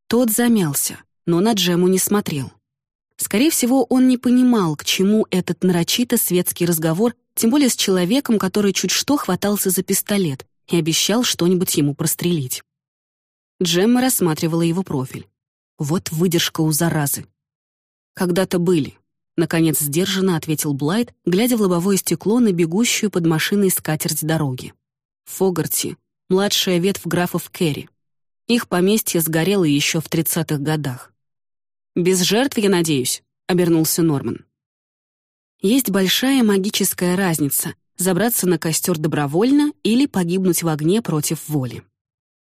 Тот замялся, но на Джему не смотрел. Скорее всего, он не понимал, к чему этот нарочито светский разговор, тем более с человеком, который чуть что хватался за пистолет и обещал что-нибудь ему прострелить. Джемма рассматривала его профиль. Вот выдержка у заразы. «Когда-то были», — наконец сдержанно ответил Блайт, глядя в лобовое стекло на бегущую под машиной скатерть дороги. Фогарти — младшая ветвь графов Керри. Их поместье сгорело еще в тридцатых годах. «Без жертв, я надеюсь», — обернулся Норман. Есть большая магическая разница забраться на костер добровольно или погибнуть в огне против воли.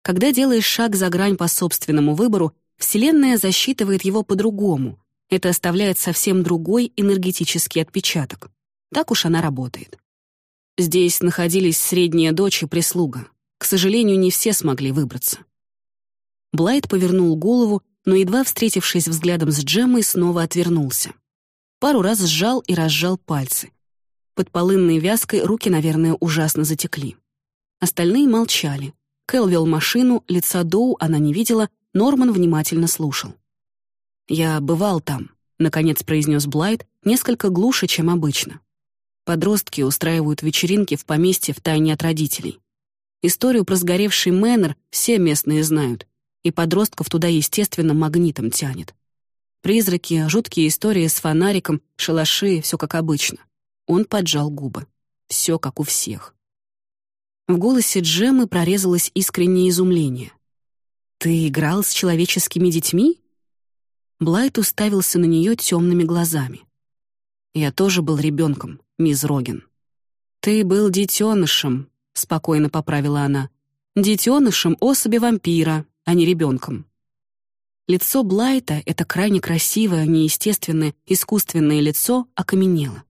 Когда делаешь шаг за грань по собственному выбору, Вселенная засчитывает его по-другому. Это оставляет совсем другой энергетический отпечаток. Так уж она работает. Здесь находились средняя дочь и прислуга. К сожалению, не все смогли выбраться. Блайт повернул голову, но, едва встретившись взглядом с Джеммой, снова отвернулся. Пару раз сжал и разжал пальцы. Под полынной вязкой руки, наверное, ужасно затекли. Остальные молчали. Кэл вел машину, лица Доу она не видела, Норман внимательно слушал. «Я бывал там», — наконец произнес Блайт, несколько глуше, чем обычно. Подростки устраивают вечеринки в поместье в тайне от родителей. Историю про сгоревший Мэннер все местные знают, и подростков туда, естественно, магнитом тянет. Призраки, жуткие истории с фонариком, шалаши — все как обычно. Он поджал губы. Все как у всех. В голосе Джемы прорезалось искреннее изумление. «Ты играл с человеческими детьми?» Блайт уставился на нее темными глазами. «Я тоже был ребенком, мисс Роген». «Ты был детенышем», — спокойно поправила она. «Детенышем особи вампира, а не ребенком». Лицо Блайта, это крайне красивое, неестественное, искусственное лицо, окаменело.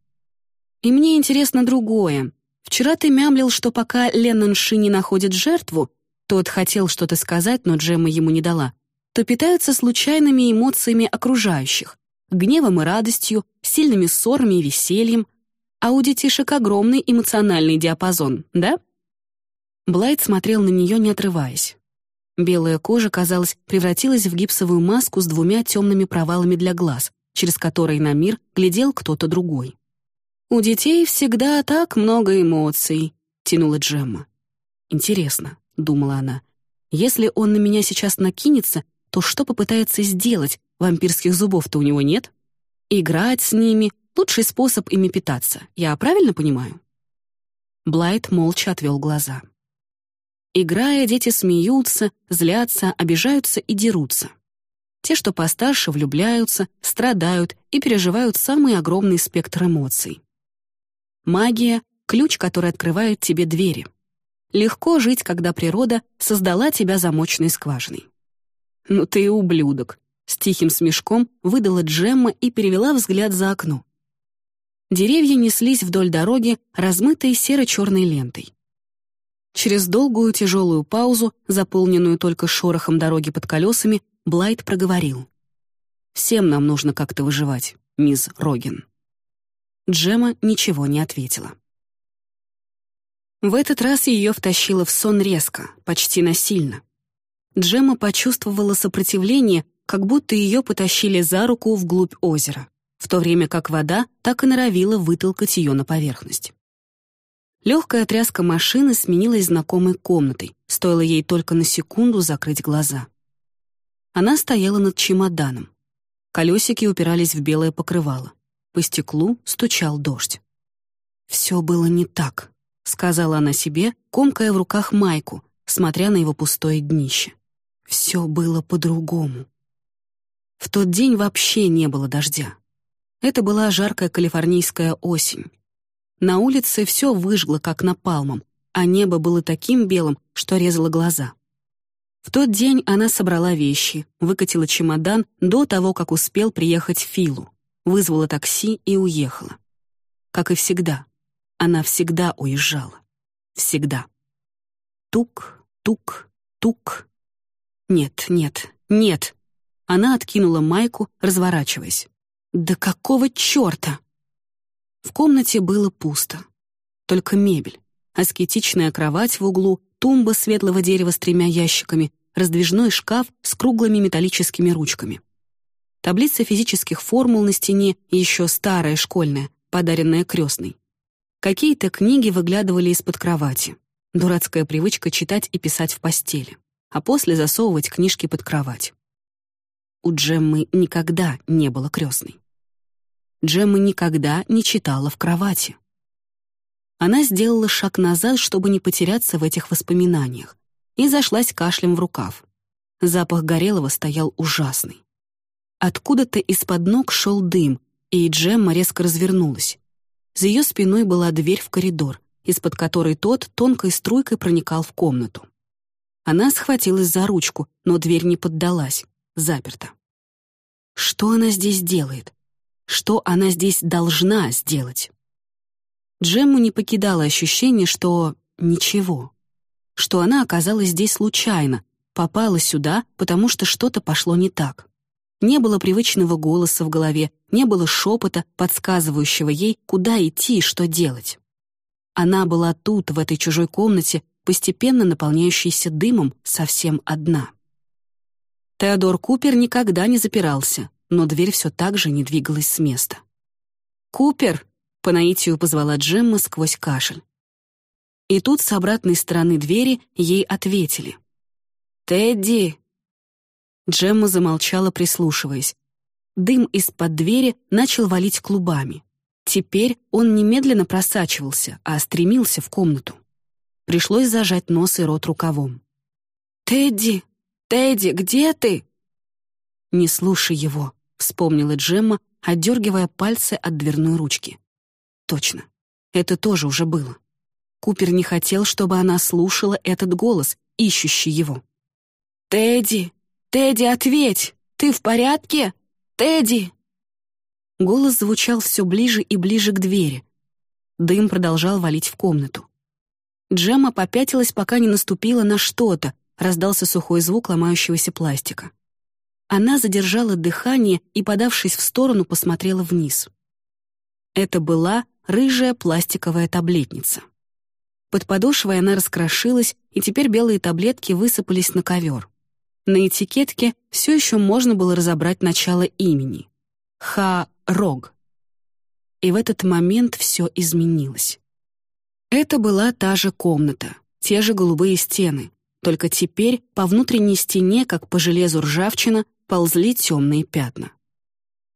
«И мне интересно другое. Вчера ты мямлил, что пока Леннон Ши не находит жертву, тот хотел что-то сказать, но Джемма ему не дала, то питаются случайными эмоциями окружающих, гневом и радостью, сильными ссорами и весельем, а у детишек огромный эмоциональный диапазон, да? Блайт смотрел на нее, не отрываясь. Белая кожа, казалось, превратилась в гипсовую маску с двумя темными провалами для глаз, через которые на мир глядел кто-то другой. «У детей всегда так много эмоций», — тянула Джемма. «Интересно», — думала она, — «если он на меня сейчас накинется, то что попытается сделать? Вампирских зубов-то у него нет? Играть с ними — лучший способ ими питаться, я правильно понимаю?» Блайт молча отвел глаза. Играя, дети смеются, злятся, обижаются и дерутся. Те, что постарше, влюбляются, страдают и переживают самый огромный спектр эмоций. Магия — ключ, который открывает тебе двери. Легко жить, когда природа создала тебя замочной скважиной. «Ну ты и ублюдок», — с тихим смешком выдала Джемма и перевела взгляд за окно. Деревья неслись вдоль дороги, размытой серо-черной лентой. Через долгую тяжелую паузу, заполненную только шорохом дороги под колесами, Блайт проговорил. «Всем нам нужно как-то выживать, мисс Роген». Джема ничего не ответила. В этот раз ее втащило в сон резко, почти насильно. Джема почувствовала сопротивление, как будто ее потащили за руку вглубь озера, в то время как вода так и норовила вытолкать ее на поверхность. Легкая тряска машины сменилась знакомой комнатой, стоило ей только на секунду закрыть глаза. Она стояла над чемоданом. Колесики упирались в белое покрывало. По стеклу стучал дождь. «Все было не так», — сказала она себе, комкая в руках майку, смотря на его пустое днище. «Все было по-другому». В тот день вообще не было дождя. Это была жаркая калифорнийская осень. На улице все выжгло, как напалмом, а небо было таким белым, что резало глаза. В тот день она собрала вещи, выкатила чемодан до того, как успел приехать Филу вызвала такси и уехала. Как и всегда. Она всегда уезжала. Всегда. Тук, тук, тук. Нет, нет, нет. Она откинула майку, разворачиваясь. «Да какого черта?» В комнате было пусто. Только мебель, аскетичная кровать в углу, тумба светлого дерева с тремя ящиками, раздвижной шкаф с круглыми металлическими ручками. Таблица физических формул на стене, еще старая школьная, подаренная крестной. Какие-то книги выглядывали из-под кровати. Дурацкая привычка читать и писать в постели, а после засовывать книжки под кровать. У Джеммы никогда не было крестной. Джемма никогда не читала в кровати. Она сделала шаг назад, чтобы не потеряться в этих воспоминаниях, и зашлась кашлем в рукав. Запах горелого стоял ужасный. Откуда-то из-под ног шел дым, и Джемма резко развернулась. За ее спиной была дверь в коридор, из-под которой тот тонкой струйкой проникал в комнату. Она схватилась за ручку, но дверь не поддалась, заперта. Что она здесь делает? Что она здесь должна сделать? Джемму не покидало ощущение, что ничего. Что она оказалась здесь случайно, попала сюда, потому что что-то пошло не так. Не было привычного голоса в голове, не было шепота, подсказывающего ей, куда идти и что делать. Она была тут, в этой чужой комнате, постепенно наполняющейся дымом, совсем одна. Теодор Купер никогда не запирался, но дверь все так же не двигалась с места. «Купер!» — по наитию позвала Джемма сквозь кашель. И тут с обратной стороны двери ей ответили. «Тедди!» Джемма замолчала, прислушиваясь. Дым из-под двери начал валить клубами. Теперь он немедленно просачивался, а стремился в комнату. Пришлось зажать нос и рот рукавом. «Тедди! Тедди, где ты?» «Не слушай его», — вспомнила Джемма, отдергивая пальцы от дверной ручки. «Точно. Это тоже уже было. Купер не хотел, чтобы она слушала этот голос, ищущий его. «Тедди! Тедди, ответь! Ты в порядке? Тедди!» Голос звучал все ближе и ближе к двери. Дым продолжал валить в комнату. Джемма попятилась, пока не наступила на что-то, раздался сухой звук ломающегося пластика. Она задержала дыхание и, подавшись в сторону, посмотрела вниз. Это была рыжая пластиковая таблетница. Под подошвой она раскрошилась, и теперь белые таблетки высыпались на ковер. На этикетке все еще можно было разобрать начало имени. Ха-Рог. И в этот момент все изменилось. Это была та же комната, те же голубые стены, только теперь по внутренней стене, как по железу ржавчина, ползли темные пятна.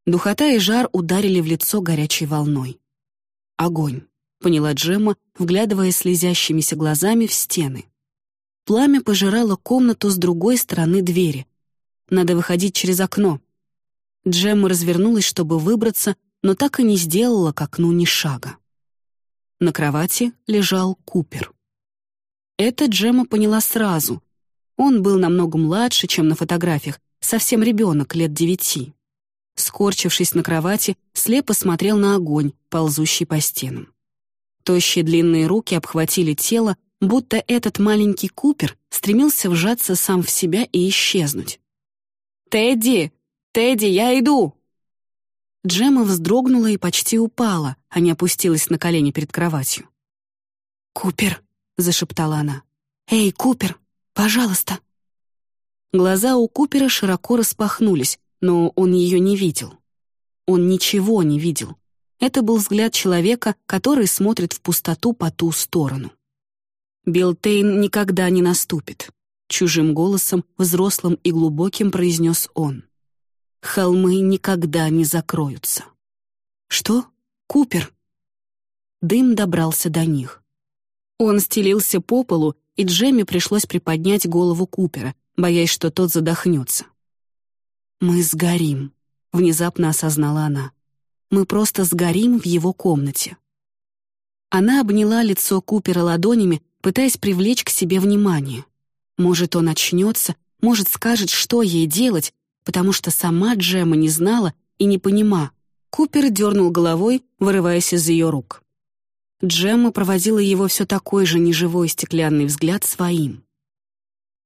Духота и жар ударили в лицо горячей волной. Огонь поняла Джемма, вглядывая слезящимися глазами в стены. Пламя пожирало комнату с другой стороны двери. Надо выходить через окно. Джемма развернулась, чтобы выбраться, но так и не сделала к окну ни шага. На кровати лежал Купер. Это Джемма поняла сразу. Он был намного младше, чем на фотографиях, совсем ребенок лет девяти. Скорчившись на кровати, слепо смотрел на огонь, ползущий по стенам. Тощие длинные руки обхватили тело, будто этот маленький Купер стремился вжаться сам в себя и исчезнуть. «Тедди! Тедди, я иду!» Джема вздрогнула и почти упала, а не опустилась на колени перед кроватью. «Купер!» — зашептала она. «Эй, Купер, пожалуйста!» Глаза у Купера широко распахнулись, но он ее не видел. Он ничего не видел. Это был взгляд человека, который смотрит в пустоту по ту сторону. «Билтейн никогда не наступит», — чужим голосом, взрослым и глубоким произнес он. «Холмы никогда не закроются». «Что? Купер?» Дым добрался до них. Он стелился по полу, и Джемме пришлось приподнять голову Купера, боясь, что тот задохнется. «Мы сгорим», — внезапно осознала она мы просто сгорим в его комнате. Она обняла лицо Купера ладонями, пытаясь привлечь к себе внимание. Может, он очнется, может, скажет, что ей делать, потому что сама Джема не знала и не понима. Купер дернул головой, вырываясь из ее рук. Джемма проводила его все такой же неживой стеклянный взгляд своим.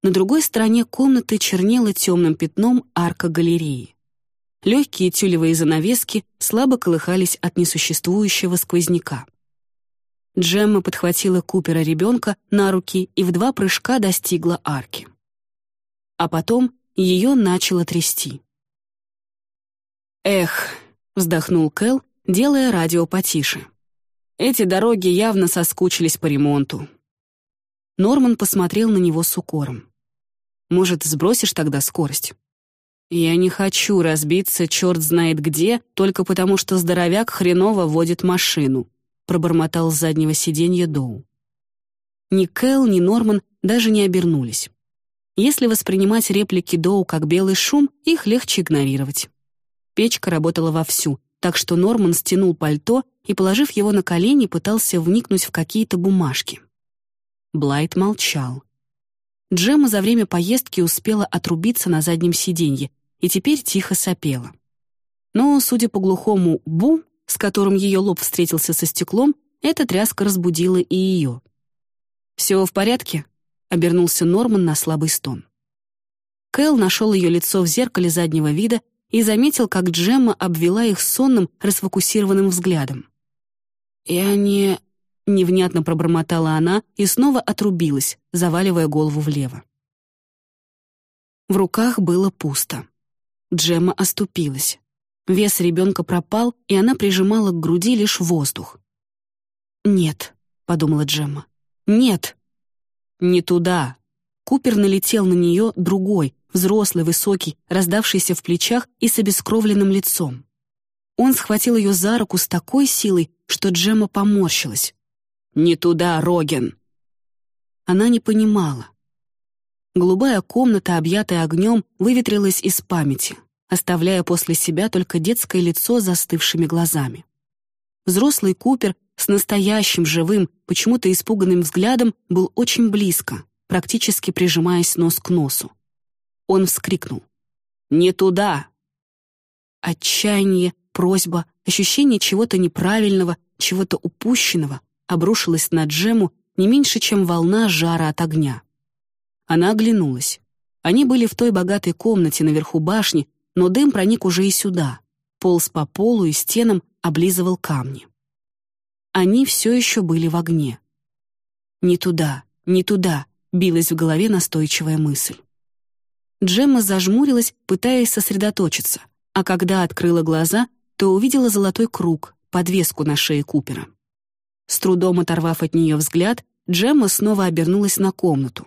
На другой стороне комнаты чернела темным пятном арка галереи. Легкие тюлевые занавески слабо колыхались от несуществующего сквозняка. Джемма подхватила Купера ребенка на руки и в два прыжка достигла арки. А потом ее начало трясти. «Эх», — вздохнул Кэл, делая радио потише. «Эти дороги явно соскучились по ремонту». Норман посмотрел на него с укором. «Может, сбросишь тогда скорость?» Я не хочу разбиться черт знает где, только потому что здоровяк хреново водит машину», пробормотал с заднего сиденья Доу. Ни Кэл, ни Норман даже не обернулись. Если воспринимать реплики Доу как белый шум, их легче игнорировать. Печка работала вовсю, так что Норман стянул пальто и, положив его на колени, пытался вникнуть в какие-то бумажки. Блайт молчал. Джема за время поездки успела отрубиться на заднем сиденье и теперь тихо сопела. Но, судя по глухому «бу», с которым ее лоб встретился со стеклом, эта тряска разбудила и ее. «Все в порядке?» — обернулся Норман на слабый стон. Кэл нашел ее лицо в зеркале заднего вида и заметил, как Джемма обвела их сонным, расфокусированным взглядом. «Я не...» Невнятно пробормотала она и снова отрубилась, заваливая голову влево. В руках было пусто. Джемма оступилась. Вес ребенка пропал, и она прижимала к груди лишь воздух. «Нет», — подумала Джемма. «Нет!» «Не туда!» Купер налетел на нее другой, взрослый, высокий, раздавшийся в плечах и с обескровленным лицом. Он схватил ее за руку с такой силой, что Джемма поморщилась. «Не туда, Роген!» Она не понимала. Голубая комната, объятая огнем, выветрилась из памяти, оставляя после себя только детское лицо с застывшими глазами. Взрослый Купер с настоящим живым, почему-то испуганным взглядом был очень близко, практически прижимаясь нос к носу. Он вскрикнул. «Не туда!» Отчаяние, просьба, ощущение чего-то неправильного, чего-то упущенного обрушилось на Джему не меньше, чем волна жара от огня. Она оглянулась. Они были в той богатой комнате наверху башни, но дым проник уже и сюда. Полз по полу и стенам, облизывал камни. Они все еще были в огне. «Не туда, не туда», — билась в голове настойчивая мысль. Джемма зажмурилась, пытаясь сосредоточиться, а когда открыла глаза, то увидела золотой круг, подвеску на шее Купера. С трудом оторвав от нее взгляд, Джемма снова обернулась на комнату.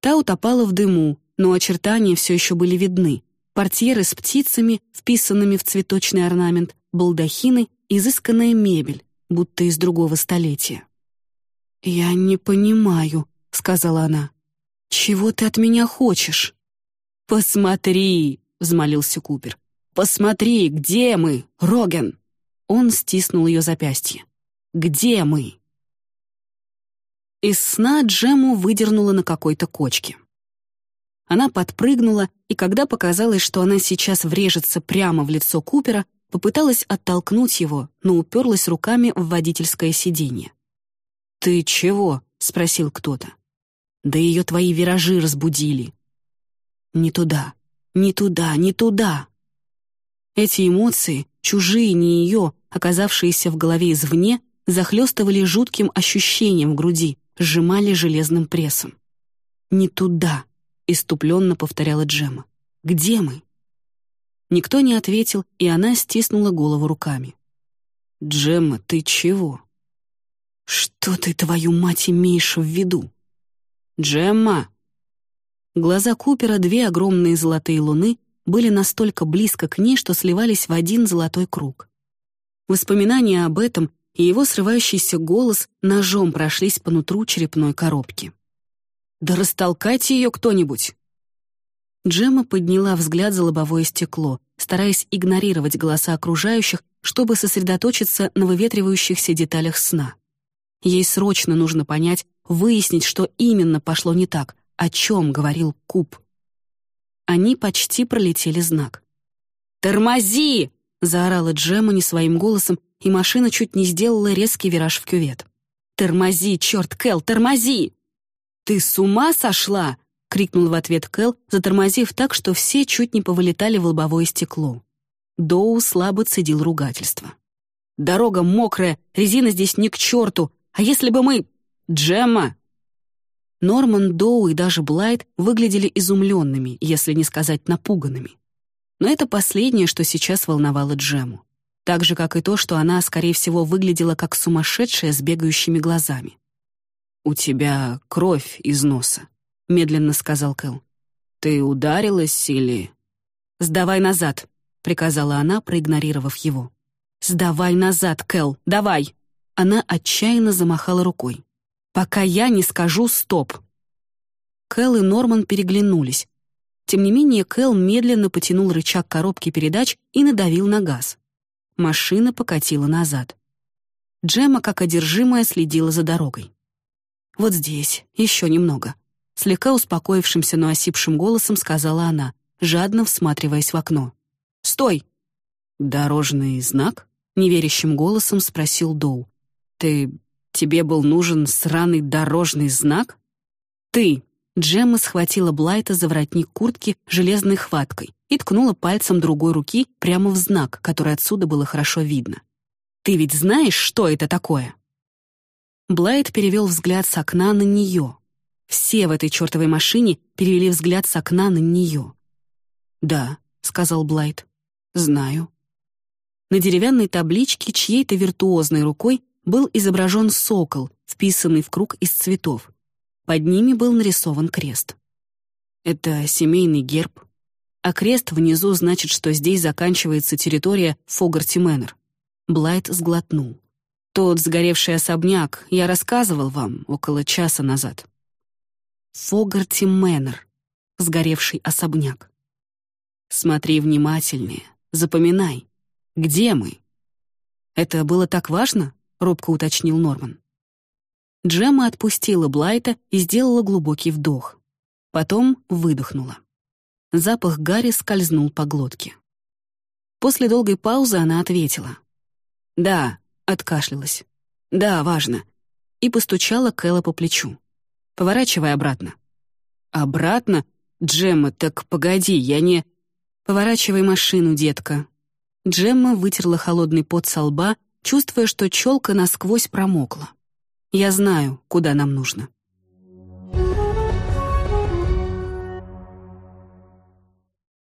Та утопала в дыму, но очертания все еще были видны. Портьеры с птицами, вписанными в цветочный орнамент, балдахины, изысканная мебель, будто из другого столетия. «Я не понимаю», — сказала она. «Чего ты от меня хочешь?» «Посмотри!» — взмолился Купер. «Посмотри, где мы, Роген!» Он стиснул ее запястье. «Где мы?» Из сна Джему выдернула на какой-то кочке. Она подпрыгнула, и когда показалось, что она сейчас врежется прямо в лицо Купера, попыталась оттолкнуть его, но уперлась руками в водительское сиденье. «Ты чего?» — спросил кто-то. «Да ее твои виражи разбудили». «Не туда, не туда, не туда». Эти эмоции, чужие, не ее, оказавшиеся в голове извне, захлестывали жутким ощущением в груди, сжимали железным прессом. «Не туда», — иступленно повторяла Джема. «Где мы?» Никто не ответил, и она стиснула голову руками. «Джемма, ты чего?» «Что ты, твою мать, имеешь в виду?» «Джемма!» Глаза Купера, две огромные золотые луны, были настолько близко к ней, что сливались в один золотой круг. Воспоминания об этом и его срывающийся голос ножом прошлись по нутру черепной коробки. «Да растолкайте ее кто-нибудь!» Джемма подняла взгляд за лобовое стекло, стараясь игнорировать голоса окружающих, чтобы сосредоточиться на выветривающихся деталях сна. Ей срочно нужно понять, выяснить, что именно пошло не так, о чем говорил Куб. Они почти пролетели знак. «Тормози!» — заорала Джемма не своим голосом, и машина чуть не сделала резкий вираж в кювет. «Тормози, черт, Кэл, тормози!» «Ты с ума сошла?» — крикнул в ответ Кэл, затормозив так, что все чуть не повылетали в лобовое стекло. Доу слабо цедил ругательство. «Дорога мокрая, резина здесь ни к черту, а если бы мы... Джемма!» Норман, Доу и даже Блайт выглядели изумленными, если не сказать напуганными. Но это последнее, что сейчас волновало Джему. Так же, как и то, что она, скорее всего, выглядела как сумасшедшая с бегающими глазами. «У тебя кровь из носа», — медленно сказал Кэл. «Ты ударилась или...» «Сдавай назад», — приказала она, проигнорировав его. «Сдавай назад, Кэл, давай!» Она отчаянно замахала рукой. «Пока я не скажу «стоп». Кэл и Норман переглянулись. Тем не менее, Кэл медленно потянул рычаг коробки передач и надавил на газ. Машина покатила назад. Джема, как одержимая, следила за дорогой. «Вот здесь, еще немного», Слегка успокоившимся, но осипшим голосом сказала она, жадно всматриваясь в окно. «Стой!» «Дорожный знак?» — неверящим голосом спросил Доу. «Ты... тебе был нужен сраный дорожный знак?» «Ты!» — Джемма схватила Блайта за воротник куртки железной хваткой и ткнула пальцем другой руки прямо в знак, который отсюда было хорошо видно. «Ты ведь знаешь, что это такое?» Блайт перевел взгляд с окна на нее, все в этой чертовой машине перевели взгляд с окна на нее. «Да», — сказал Блайт. «Знаю». На деревянной табличке чьей-то виртуозной рукой был изображен сокол, вписанный в круг из цветов. Под ними был нарисован крест. Это семейный герб. А крест внизу значит, что здесь заканчивается территория Фогарти Мэннер. Блайт сглотнул. Тот сгоревший особняк я рассказывал вам около часа назад. Фогарти Мэннер. Сгоревший особняк. Смотри внимательнее, запоминай. Где мы? Это было так важно? Робко уточнил Норман. Джемма отпустила Блайта и сделала глубокий вдох. Потом выдохнула. Запах Гарри скользнул по глотке. После долгой паузы она ответила. «Да», — откашлялась. «Да, важно». И постучала Кэлла по плечу. «Поворачивай обратно». «Обратно? Джемма, так погоди, я не...» «Поворачивай машину, детка». Джемма вытерла холодный пот со лба, чувствуя, что челка насквозь промокла. «Я знаю, куда нам нужно».